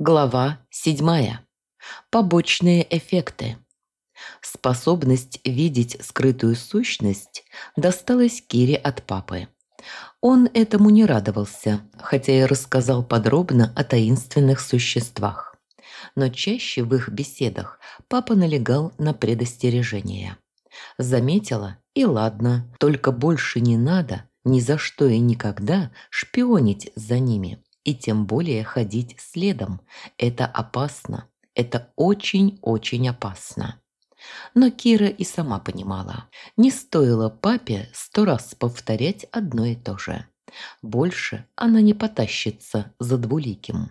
Глава 7. Побочные эффекты. Способность видеть скрытую сущность досталась Кире от папы. Он этому не радовался, хотя и рассказал подробно о таинственных существах. Но чаще в их беседах папа налегал на предостережение. Заметила, и ладно, только больше не надо ни за что и никогда шпионить за ними и тем более ходить следом. Это опасно. Это очень-очень опасно. Но Кира и сама понимала, не стоило папе сто раз повторять одно и то же. Больше она не потащится за двуликим.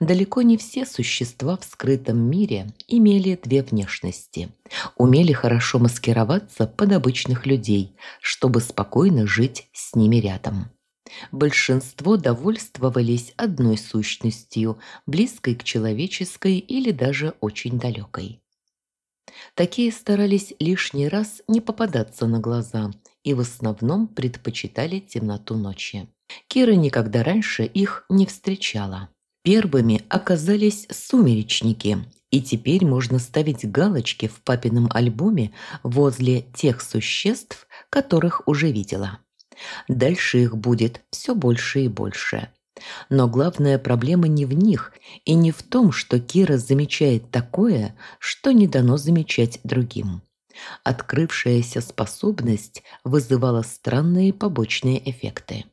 Далеко не все существа в скрытом мире имели две внешности. Умели хорошо маскироваться под обычных людей, чтобы спокойно жить с ними рядом. Большинство довольствовались одной сущностью, близкой к человеческой или даже очень далекой. Такие старались лишний раз не попадаться на глаза и в основном предпочитали темноту ночи. Кира никогда раньше их не встречала. Первыми оказались сумеречники, и теперь можно ставить галочки в папином альбоме возле тех существ, которых уже видела. Дальше их будет все больше и больше. Но главная проблема не в них и не в том, что Кира замечает такое, что не дано замечать другим. Открывшаяся способность вызывала странные побочные эффекты.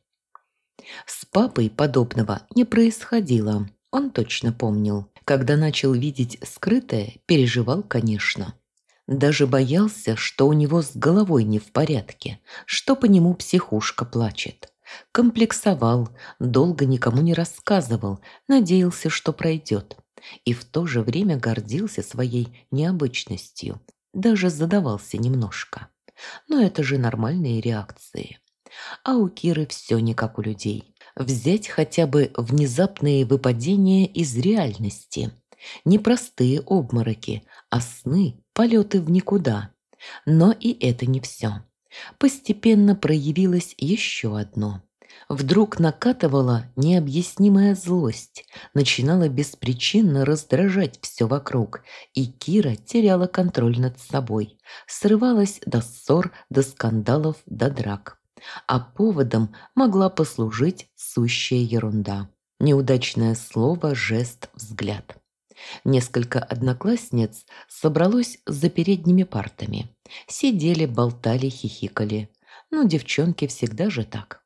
С папой подобного не происходило, он точно помнил. Когда начал видеть скрытое, переживал, конечно. Даже боялся, что у него с головой не в порядке, что по нему психушка плачет. Комплексовал, долго никому не рассказывал, надеялся, что пройдет. И в то же время гордился своей необычностью, даже задавался немножко. Но это же нормальные реакции. А у Киры все не как у людей. Взять хотя бы внезапные выпадения из реальности. Не простые обмороки, а сны, полеты в никуда. Но и это не все. Постепенно проявилось еще одно. Вдруг накатывала необъяснимая злость, начинала беспричинно раздражать все вокруг, и Кира теряла контроль над собой, срывалась до ссор, до скандалов, до драк. А поводом могла послужить сущая ерунда. Неудачное слово, жест, взгляд. Несколько одноклассниц собралось за передними партами. Сидели, болтали, хихикали. Ну, девчонки всегда же так.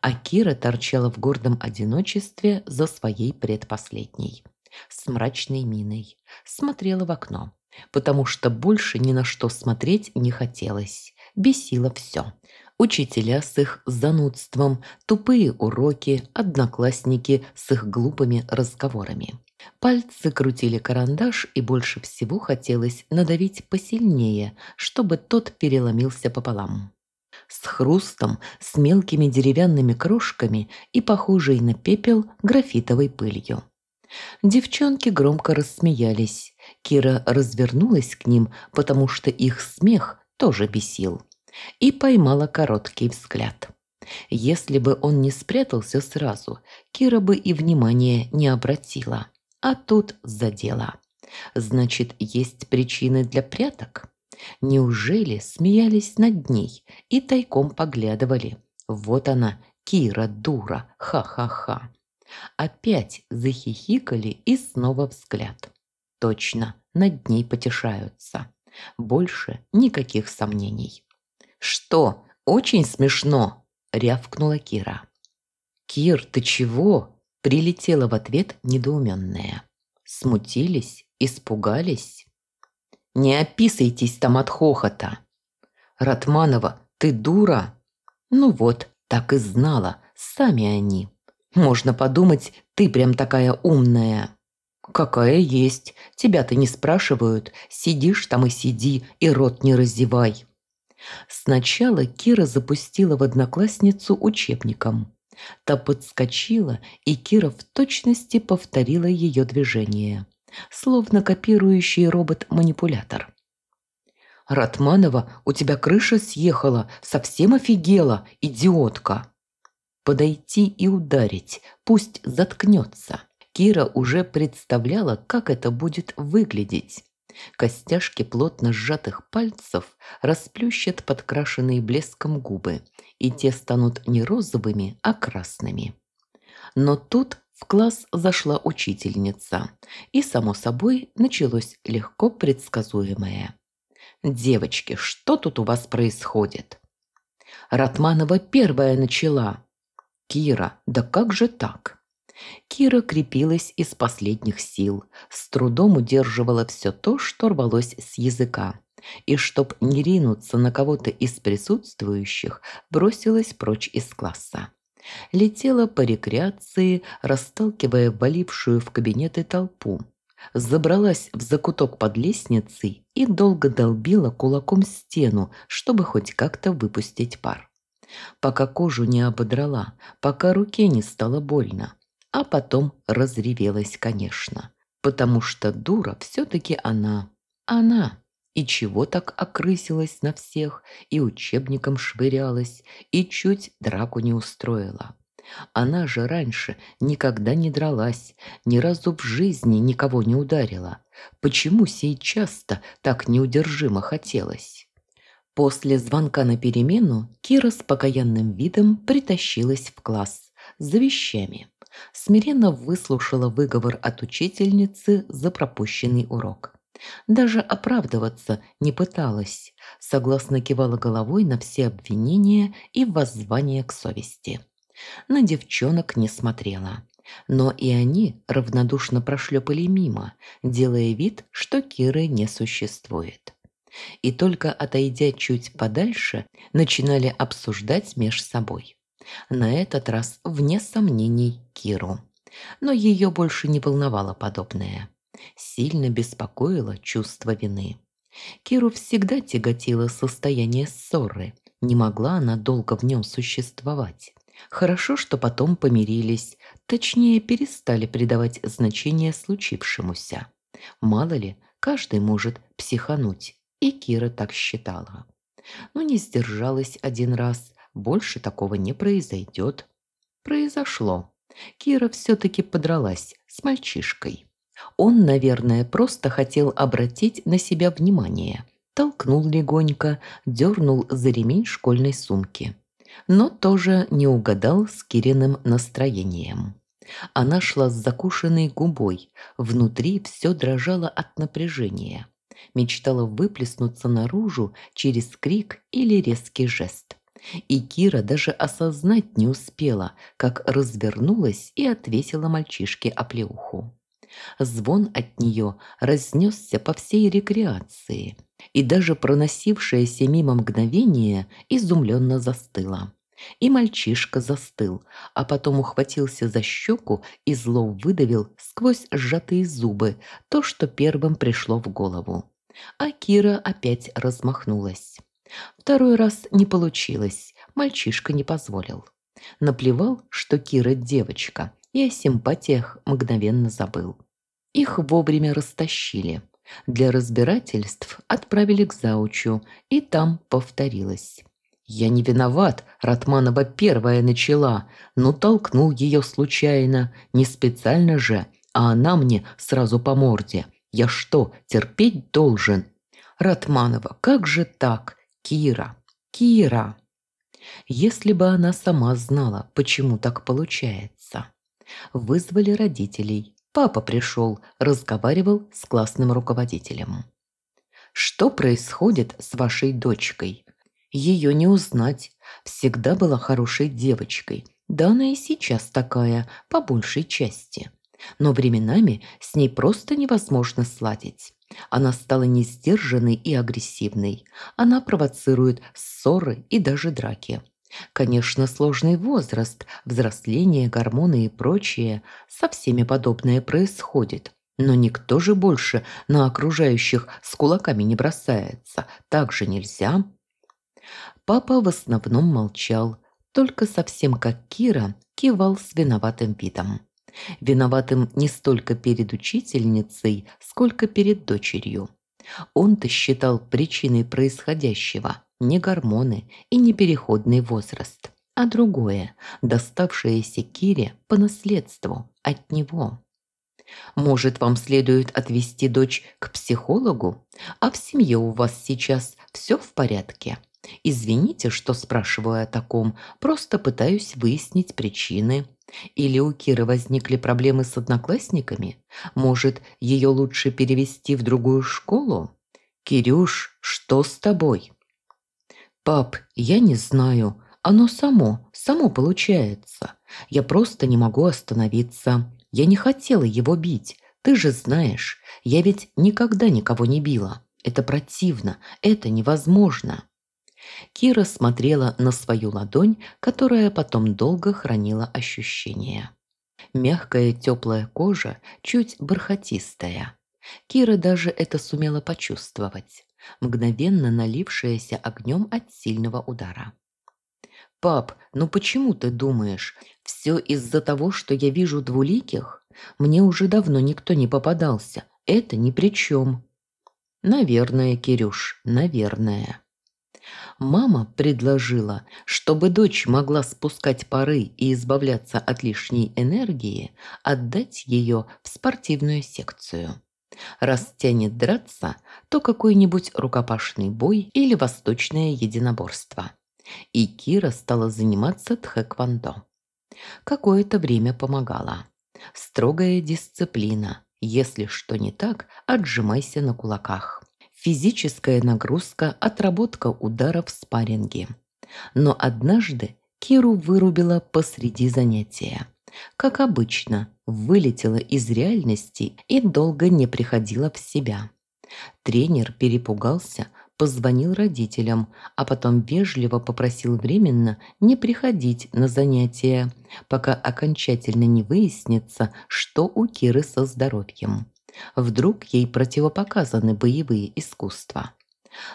А Кира торчала в гордом одиночестве за своей предпоследней. С мрачной миной. Смотрела в окно. Потому что больше ни на что смотреть не хотелось. Бесило все. Учителя с их занудством, тупые уроки, одноклассники с их глупыми разговорами. Пальцы крутили карандаш, и больше всего хотелось надавить посильнее, чтобы тот переломился пополам. С хрустом, с мелкими деревянными крошками и похожей на пепел графитовой пылью. Девчонки громко рассмеялись. Кира развернулась к ним, потому что их смех тоже бесил. И поймала короткий взгляд. Если бы он не спрятался сразу, Кира бы и внимания не обратила. А тут задело. Значит, есть причины для пряток? Неужели смеялись над ней и тайком поглядывали? Вот она, Кира, дура, ха-ха-ха. Опять захихикали и снова взгляд. Точно, над ней потешаются. Больше никаких сомнений. «Что, очень смешно?» – рявкнула Кира. «Кир, ты чего?» Прилетела в ответ недоуменная. Смутились, испугались. «Не описайтесь там от хохота!» «Ратманова, ты дура!» «Ну вот, так и знала, сами они. Можно подумать, ты прям такая умная». «Какая есть. Тебя-то не спрашивают. Сидишь там и сиди, и рот не раздевай». Сначала Кира запустила в одноклассницу учебником. Та подскочила, и Кира в точности повторила ее движение, словно копирующий робот-манипулятор. «Ратманова, у тебя крыша съехала, совсем офигела, идиотка!» Подойти и ударить, пусть заткнется. Кира уже представляла, как это будет выглядеть. Костяшки плотно сжатых пальцев расплющат подкрашенные блеском губы, и те станут не розовыми, а красными. Но тут в класс зашла учительница, и, само собой, началось легко предсказуемое. «Девочки, что тут у вас происходит?» Ратманова первая начала. «Кира, да как же так?» Кира крепилась из последних сил, с трудом удерживала все то, что рвалось с языка. И чтоб не ринуться на кого-то из присутствующих, бросилась прочь из класса. Летела по рекреации, расталкивая валившую в кабинеты толпу. Забралась в закуток под лестницей и долго долбила кулаком стену, чтобы хоть как-то выпустить пар. Пока кожу не ободрала, пока руке не стало больно. А потом разревелась, конечно. Потому что дура все-таки она. Она. И чего так окрысилась на всех, и учебником швырялась, и чуть драку не устроила. Она же раньше никогда не дралась, ни разу в жизни никого не ударила. Почему сейчас-то так неудержимо хотелось? После звонка на перемену Кира с покаянным видом притащилась в класс за вещами. Смиренно выслушала выговор от учительницы за пропущенный урок. Даже оправдываться не пыталась, согласно кивала головой на все обвинения и воззвания к совести. На девчонок не смотрела. Но и они равнодушно прошлепали мимо, делая вид, что Киры не существует. И только отойдя чуть подальше, начинали обсуждать меж собой. На этот раз, вне сомнений, Киру. Но ее больше не волновало подобное. Сильно беспокоило чувство вины. Киру всегда тяготило состояние ссоры. Не могла она долго в нем существовать. Хорошо, что потом помирились, точнее перестали придавать значение случившемуся. Мало ли, каждый может психануть, и Кира так считала. Но не сдержалась один раз, больше такого не произойдет. Произошло. Кира все-таки подралась с мальчишкой. Он, наверное, просто хотел обратить на себя внимание. Толкнул легонько, дернул за ремень школьной сумки. Но тоже не угадал с Кириным настроением. Она шла с закушенной губой, внутри все дрожало от напряжения. Мечтала выплеснуться наружу через крик или резкий жест. И Кира даже осознать не успела, как развернулась и отвесила мальчишке оплеуху. Звон от нее разнесся по всей рекреации, и даже проносившееся мимо мгновение изумленно застыло. И мальчишка застыл, а потом ухватился за щеку и зло выдавил сквозь сжатые зубы то, что первым пришло в голову. А Кира опять размахнулась. Второй раз не получилось, мальчишка не позволил. Наплевал, что Кира девочка, и о симпатиях мгновенно забыл. Их вовремя растащили. Для разбирательств отправили к заучу, и там повторилось. «Я не виноват, Ратманова первая начала, но толкнул ее случайно, не специально же, а она мне сразу по морде. Я что, терпеть должен?» «Ратманова, как же так? Кира, Кира!» Если бы она сама знала, почему так получается. Вызвали родителей, Папа пришел, разговаривал с классным руководителем. «Что происходит с вашей дочкой? Ее не узнать. Всегда была хорошей девочкой. Да она и сейчас такая, по большей части. Но временами с ней просто невозможно сладить. Она стала несдержанной и агрессивной. Она провоцирует ссоры и даже драки. Конечно, сложный возраст, взросление, гормоны и прочее, со всеми подобное происходит. Но никто же больше на окружающих с кулаками не бросается. Так же нельзя. Папа в основном молчал, только совсем как Кира кивал с виноватым видом. Виноватым не столько перед учительницей, сколько перед дочерью. Он-то считал причиной происходящего не гормоны и не переходный возраст, а другое, доставшееся Кире по наследству от него. Может, вам следует отвезти дочь к психологу? А в семье у вас сейчас все в порядке? Извините, что спрашиваю о таком, просто пытаюсь выяснить причины. Или у Киры возникли проблемы с одноклассниками? Может, ее лучше перевести в другую школу? Кирюш, что с тобой? Пап, я не знаю. Оно само, само получается. Я просто не могу остановиться. Я не хотела его бить. Ты же знаешь, я ведь никогда никого не била. Это противно, это невозможно. Кира смотрела на свою ладонь, которая потом долго хранила ощущение. Мягкая теплая кожа, чуть бархатистая. Кира даже это сумела почувствовать, мгновенно налившаяся огнем от сильного удара. «Пап, ну почему ты думаешь, все из-за того, что я вижу двуликих? Мне уже давно никто не попадался, это ни при чем». «Наверное, Кирюш, наверное». Мама предложила, чтобы дочь могла спускать пары и избавляться от лишней энергии, отдать ее в спортивную секцию. Раз тянет драться, то какой-нибудь рукопашный бой или восточное единоборство. И Кира стала заниматься тхэквондо. Какое-то время помогала. Строгая дисциплина. Если что не так, отжимайся на кулаках. Физическая нагрузка, отработка ударов в спарринге. Но однажды Киру вырубила посреди занятия. Как обычно, вылетела из реальности и долго не приходила в себя. Тренер перепугался, позвонил родителям, а потом вежливо попросил временно не приходить на занятия, пока окончательно не выяснится, что у Киры со здоровьем. Вдруг ей противопоказаны боевые искусства.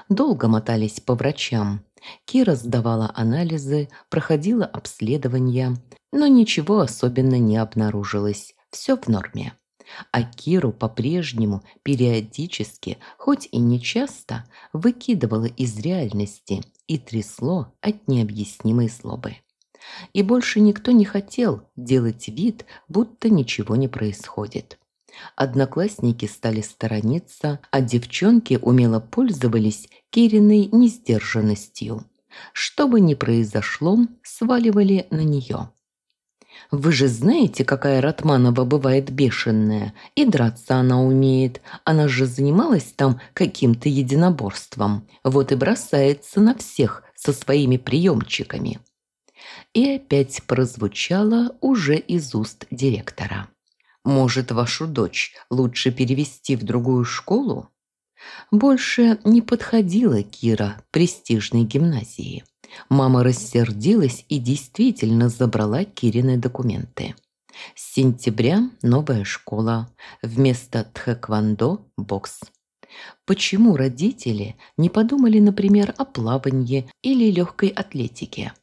Долго мотались по врачам. Кира сдавала анализы, проходила обследования, но ничего особенно не обнаружилось. Все в норме. А Киру по-прежнему периодически, хоть и не часто, выкидывало из реальности и трясло от необъяснимой злобы. И больше никто не хотел делать вид, будто ничего не происходит. Одноклассники стали сторониться, а девчонки умело пользовались Кириной несдержанностью. Что бы ни произошло, сваливали на нее. Вы же знаете, какая Ратманова бывает бешеная. И драться она умеет. Она же занималась там каким-то единоборством. Вот и бросается на всех со своими приемчиками. И опять прозвучало уже из уст директора. Может, вашу дочь лучше перевести в другую школу? Больше не подходила Кира престижной гимназии. Мама рассердилась и действительно забрала Кирины документы. С сентября новая школа. Вместо тхэквондо – бокс. Почему родители не подумали, например, о плавании или легкой атлетике?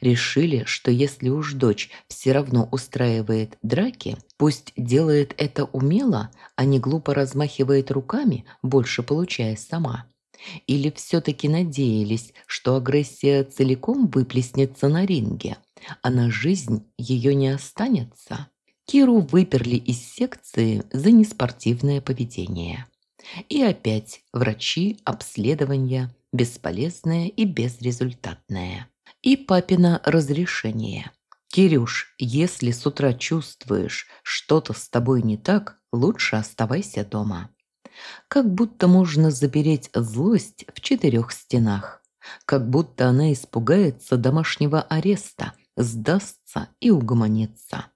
Решили, что если уж дочь все равно устраивает драки, пусть делает это умело, а не глупо размахивает руками, больше получая сама. Или все-таки надеялись, что агрессия целиком выплеснется на ринге, а на жизнь ее не останется? Киру выперли из секции за неспортивное поведение. И опять врачи, обследования, бесполезное и безрезультатное и папина разрешение. «Кирюш, если с утра чувствуешь, что-то с тобой не так, лучше оставайся дома». Как будто можно запереть злость в четырех стенах. Как будто она испугается домашнего ареста, сдастся и угомонится.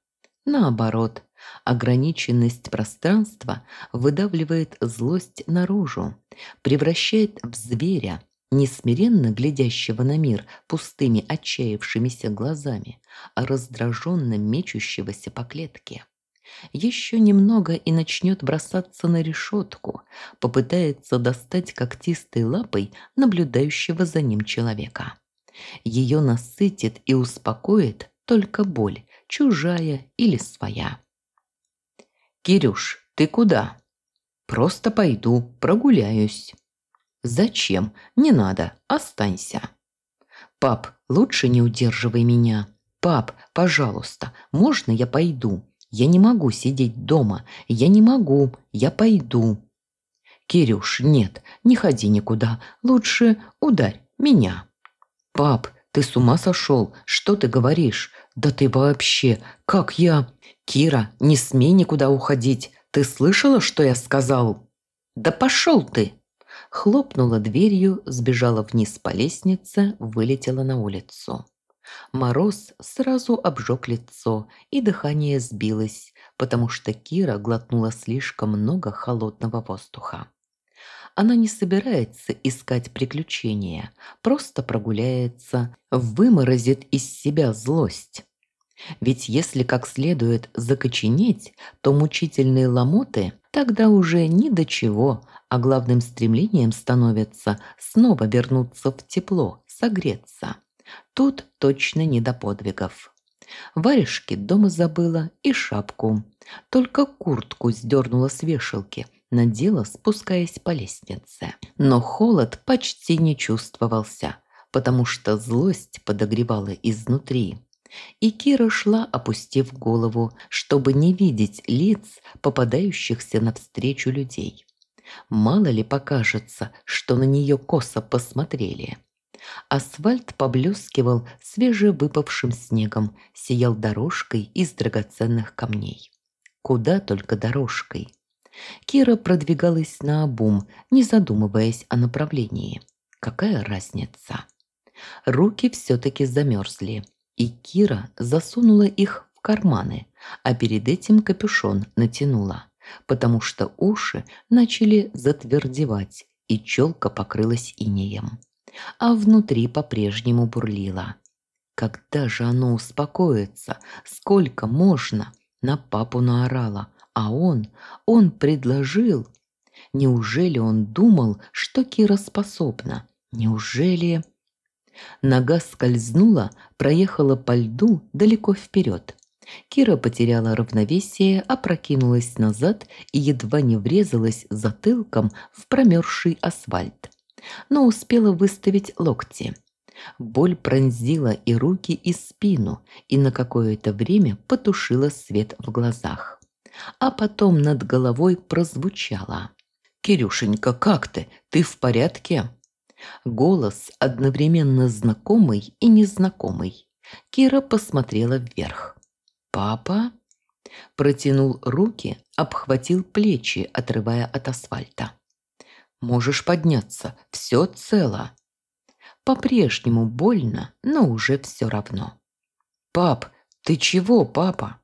Наоборот, ограниченность пространства выдавливает злость наружу, превращает в зверя, не смиренно глядящего на мир пустыми отчаявшимися глазами, а раздраженно мечущегося по клетке. Еще немного и начнет бросаться на решетку, попытается достать когтистой лапой наблюдающего за ним человека. Ее насытит и успокоит только боль, чужая или своя. «Кирюш, ты куда?» «Просто пойду, прогуляюсь». «Зачем? Не надо, останься». «Пап, лучше не удерживай меня. Пап, пожалуйста, можно я пойду? Я не могу сидеть дома. Я не могу. Я пойду. Кирюш, нет, не ходи никуда. Лучше ударь меня. Пап, ты с ума сошел? Что ты говоришь? Да ты вообще, как я... Кира, не смей никуда уходить. Ты слышала, что я сказал? Да пошел ты! Хлопнула дверью, сбежала вниз по лестнице, вылетела на улицу. Мороз сразу обжег лицо, и дыхание сбилось, потому что Кира глотнула слишком много холодного воздуха. Она не собирается искать приключения, просто прогуляется, выморозит из себя злость. Ведь если как следует закоченеть, то мучительные ломоты тогда уже ни до чего, а главным стремлением становится снова вернуться в тепло, согреться. Тут точно не до подвигов. Варежки дома забыла и шапку. Только куртку сдернула с вешалки, надела, спускаясь по лестнице. Но холод почти не чувствовался, потому что злость подогревала изнутри. И Кира шла, опустив голову, чтобы не видеть лиц, попадающихся навстречу людей. Мало ли покажется, что на нее косо посмотрели. Асфальт поблескивал свежевыпавшим снегом, сиял дорожкой из драгоценных камней. Куда только дорожкой. Кира продвигалась на обум, не задумываясь о направлении. Какая разница? Руки все-таки замерзли, и Кира засунула их в карманы, а перед этим капюшон натянула, потому что уши начали затвердевать, и челка покрылась инеем а внутри по-прежнему бурлило. Когда же оно успокоится? Сколько можно? На папу наорала, а он, он предложил. Неужели он думал, что Кира способна? Неужели... Нога скользнула, проехала по льду далеко вперед. Кира потеряла равновесие, опрокинулась назад и едва не врезалась затылком в промерзший асфальт но успела выставить локти. Боль пронзила и руки, и спину, и на какое-то время потушила свет в глазах. А потом над головой прозвучало. «Кирюшенька, как ты? Ты в порядке?» Голос одновременно знакомый и незнакомый. Кира посмотрела вверх. «Папа?» Протянул руки, обхватил плечи, отрывая от асфальта. Можешь подняться, все цело. По-прежнему больно, но уже все равно. Пап, ты чего, папа?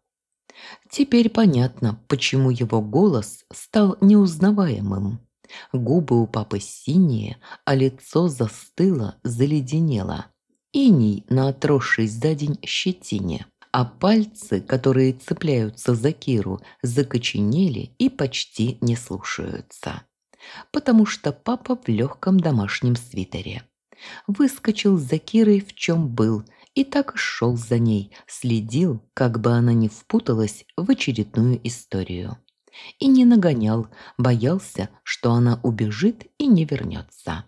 Теперь понятно, почему его голос стал неузнаваемым. Губы у папы синие, а лицо застыло, заледенело. Иней на отросшей за день щетине, а пальцы, которые цепляются за Киру, закоченели и почти не слушаются потому что папа в легком домашнем свитере. Выскочил за Кирой в чем был и так шел за ней, следил, как бы она не впуталась в очередную историю. И не нагонял, боялся, что она убежит и не вернется.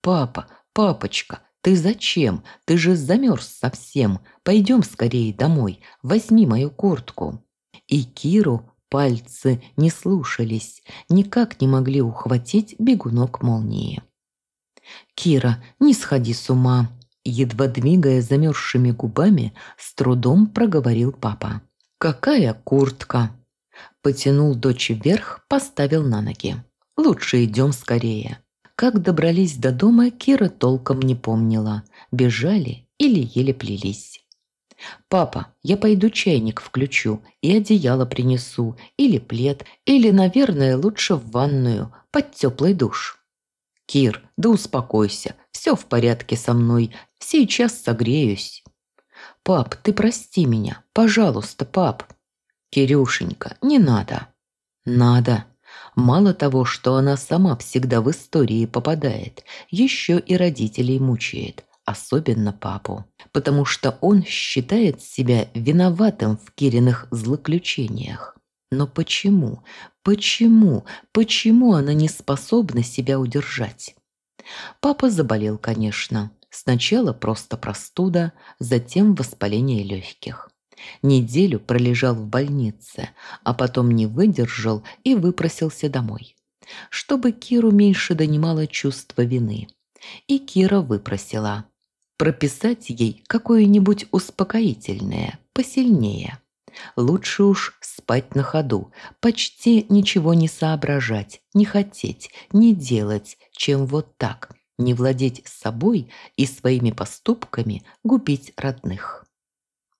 «Папа, папочка, ты зачем? Ты же замерз совсем. Пойдем скорее домой, возьми мою куртку». И Киру Пальцы не слушались, никак не могли ухватить бегунок молнии. «Кира, не сходи с ума!» Едва двигая замерзшими губами, с трудом проговорил папа. «Какая куртка?» Потянул дочь вверх, поставил на ноги. «Лучше идем скорее». Как добрались до дома, Кира толком не помнила. Бежали или еле плелись. «Папа, я пойду чайник включу и одеяло принесу, или плед, или, наверное, лучше в ванную, под теплый душ». «Кир, да успокойся, все в порядке со мной, сейчас согреюсь». «Пап, ты прости меня, пожалуйста, пап». «Кирюшенька, не надо». «Надо». Мало того, что она сама всегда в истории попадает, еще и родителей мучает особенно папу, потому что он считает себя виноватым в Кириных злоключениях. Но почему, почему, почему она не способна себя удержать? Папа заболел, конечно. Сначала просто простуда, затем воспаление легких. Неделю пролежал в больнице, а потом не выдержал и выпросился домой. Чтобы Киру меньше донимало чувство вины. И Кира выпросила. Прописать ей какое-нибудь успокоительное, посильнее. Лучше уж спать на ходу, почти ничего не соображать, не хотеть, не делать, чем вот так, не владеть собой и своими поступками губить родных.